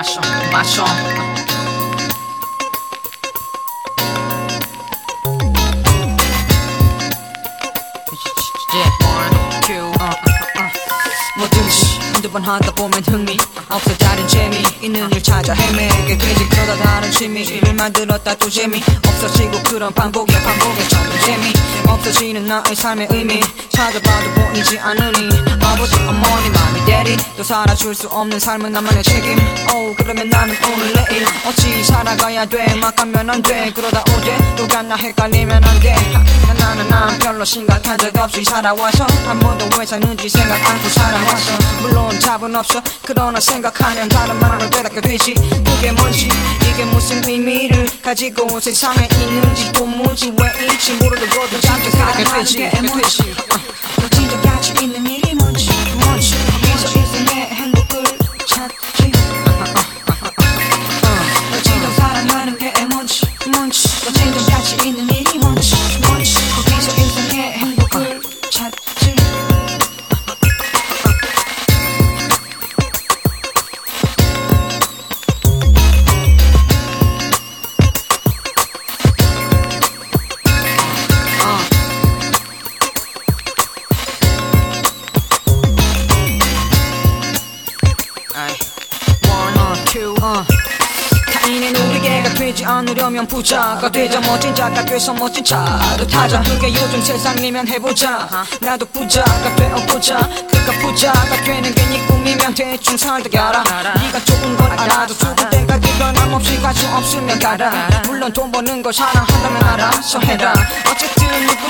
machão, machão. 한두 번 하다 보면 흥미 없어 다른 재미. 있는 일 찾아 헤매게 되지. 그러다 다른 취미. 일을 만들었다 또 재미. 없어지고 그런 반복이야 반복에 점점 재미. 없어지는 나의 삶의 의미. 찾아봐도 보이지 않으니. 아버지 어머니 마음이 대리. 또 살아줄 수 없는 삶은 나만의 책임. 오 그러면 나는 오늘 내일 어찌 살아가야 돼막 가면 안 돼. 그러다 어제 또 갔나 헷갈리면 안돼. 나는 난 별로 심각한 적 없이 살아와서 한 번도 왜 사는지 생각 않고 살아왔어 답은 없어. 그러나 생각하면 다른 말로 깨닫게 되지. 그게 뭔지 이게 무슨 의미를 가지고 세상에 있는지 또 뭔지 왜 있지 모르고도 잠깐 생각게 되지 놀이개가 되지 않으려면 부자가 되자. 멋진 자가 돼서 멋진 차를 타자. 그게 요즘 세상이면 해보자. 나도 부자가 되어보자. 그가 부자가 되는 게 네 꿈이면 대충 살다 가라. 네가 좋은 걸 알아도 죽을 때까지 변함없이 갈수 없으면 가라. 물론 돈 버는 걸 사랑한다면 알아서 해라. 어쨌든 누구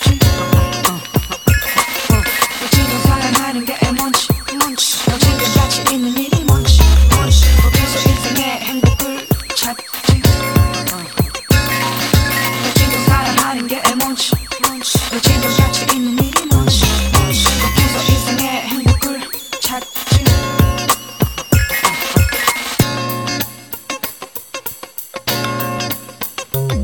Bye.